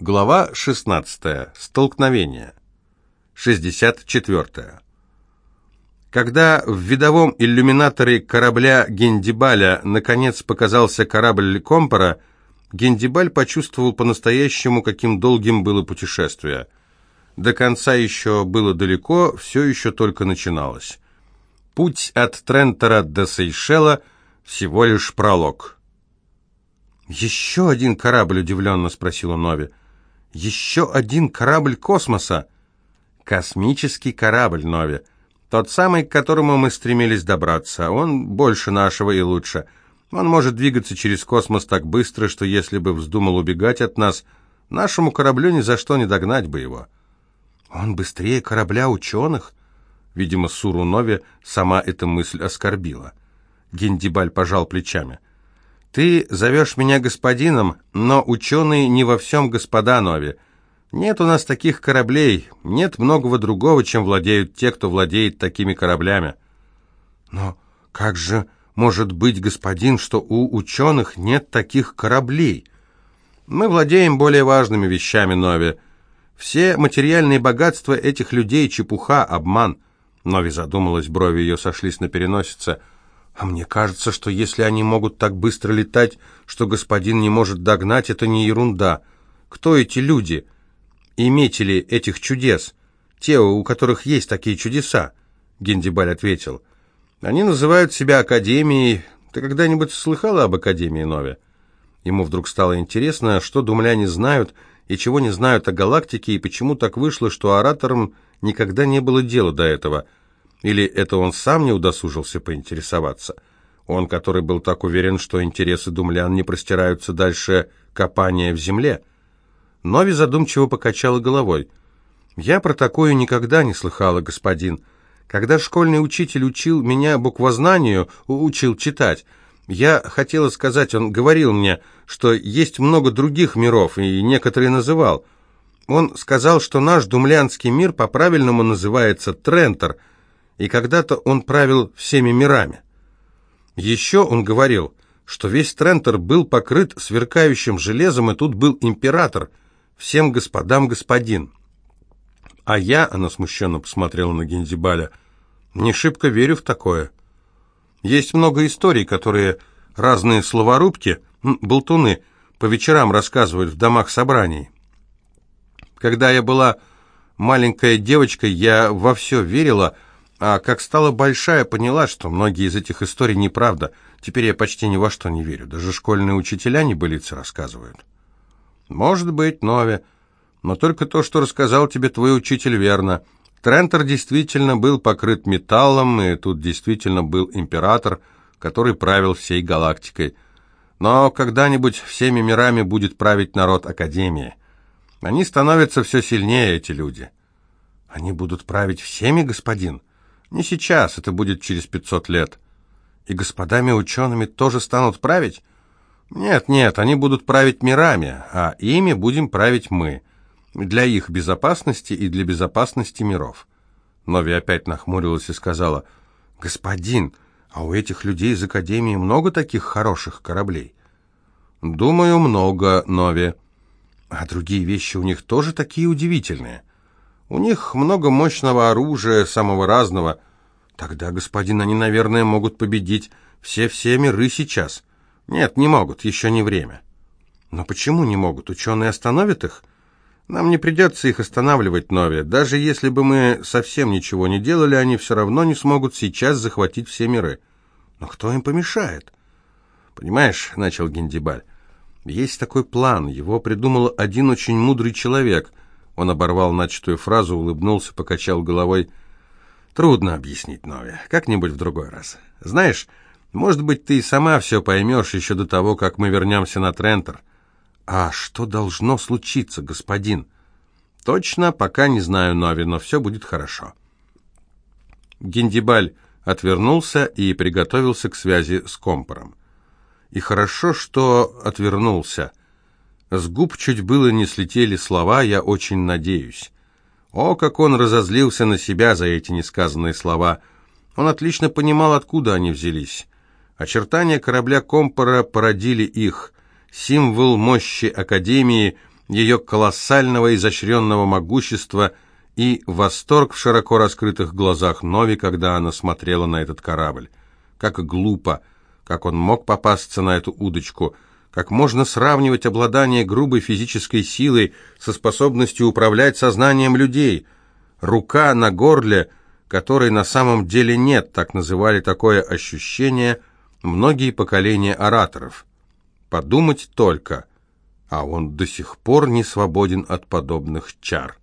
Глава 16. Столкновение. 64. Когда в видовом иллюминаторе корабля Гендибаля наконец показался корабль Компора, Гендибаль почувствовал по-настоящему, каким долгим было путешествие. До конца еще было далеко, все еще только начиналось. Путь от Трентера до Сейшела всего лишь пролог. «Еще один корабль?» — удивленно спросила Нови. «Еще один корабль космоса!» «Космический корабль, Нови. Тот самый, к которому мы стремились добраться. Он больше нашего и лучше. Он может двигаться через космос так быстро, что если бы вздумал убегать от нас, нашему кораблю ни за что не догнать бы его». «Он быстрее корабля ученых?» Видимо, Суру Нови сама эта мысль оскорбила. Гендибаль пожал плечами. «Ты зовешь меня господином, но ученые не во всем господа Нови. Нет у нас таких кораблей, нет многого другого, чем владеют те, кто владеет такими кораблями». «Но как же может быть, господин, что у ученых нет таких кораблей?» «Мы владеем более важными вещами, Нови. Все материальные богатства этих людей — чепуха, обман». Нови задумалась, брови ее сошлись на переносице — а мне кажется, что если они могут так быстро летать, что господин не может догнать, это не ерунда. Кто эти люди? Иметели этих чудес? Те, у которых есть такие чудеса? Гендибаль ответил. Они называют себя Академией. Ты когда-нибудь слыхала об Академии Нове? Ему вдруг стало интересно, что думляне знают и чего не знают о галактике, и почему так вышло, что ораторам никогда не было дела до этого – или это он сам не удосужился поинтересоваться? Он, который был так уверен, что интересы думлян не простираются дальше копания в земле. Нови задумчиво покачала головой. «Я про такое никогда не слыхала, господин. Когда школьный учитель учил меня буквознанию, учил читать, я хотела сказать, он говорил мне, что есть много других миров, и некоторые называл. Он сказал, что наш думлянский мир по-правильному называется Трентер — и когда-то он правил всеми мирами. Еще он говорил, что весь Трентер был покрыт сверкающим железом, и тут был император, всем господам господин. А я, она смущенно посмотрела на Гензибаля, не шибко верю в такое. Есть много историй, которые разные словорубки, болтуны, по вечерам рассказывают в домах собраний. Когда я была маленькой девочкой, я во все верила, а как стала большая, поняла, что многие из этих историй неправда. Теперь я почти ни во что не верю. Даже школьные учителя небылицы рассказывают. Может быть, Нови. Но только то, что рассказал тебе твой учитель, верно. Трентер действительно был покрыт металлом, и тут действительно был император, который правил всей галактикой. Но когда-нибудь всеми мирами будет править народ Академии. Они становятся все сильнее, эти люди. Они будут править всеми, господин? — не сейчас, это будет через пятьсот лет. И господами учеными тоже станут править? Нет, нет, они будут править мирами, а ими будем править мы. Для их безопасности и для безопасности миров. Нови опять нахмурилась и сказала, «Господин, а у этих людей из Академии много таких хороших кораблей?» «Думаю, много, Нови. А другие вещи у них тоже такие удивительные». У них много мощного оружия, самого разного. Тогда, господин, они, наверное, могут победить все-все миры сейчас. Нет, не могут, еще не время. Но почему не могут? Ученые остановят их? Нам не придется их останавливать, Нови. Даже если бы мы совсем ничего не делали, они все равно не смогут сейчас захватить все миры. Но кто им помешает? Понимаешь, начал Гендибаль, есть такой план, его придумал один очень мудрый человек — он оборвал начатую фразу, улыбнулся, покачал головой. «Трудно объяснить, Нови. Как-нибудь в другой раз. Знаешь, может быть, ты и сама все поймешь еще до того, как мы вернемся на Трентер. А что должно случиться, господин?» «Точно, пока не знаю, Нови, но все будет хорошо». Гендибаль отвернулся и приготовился к связи с компором. И хорошо, что отвернулся – с губ чуть было не слетели слова «я очень надеюсь». О, как он разозлился на себя за эти несказанные слова. Он отлично понимал, откуда они взялись. Очертания корабля Компора породили их. Символ мощи Академии, ее колоссального изощренного могущества и восторг в широко раскрытых глазах Нови, когда она смотрела на этот корабль. Как глупо, как он мог попасться на эту удочку, как можно сравнивать обладание грубой физической силой со способностью управлять сознанием людей. Рука на горле, которой на самом деле нет, так называли такое ощущение многие поколения ораторов. Подумать только, а он до сих пор не свободен от подобных чар.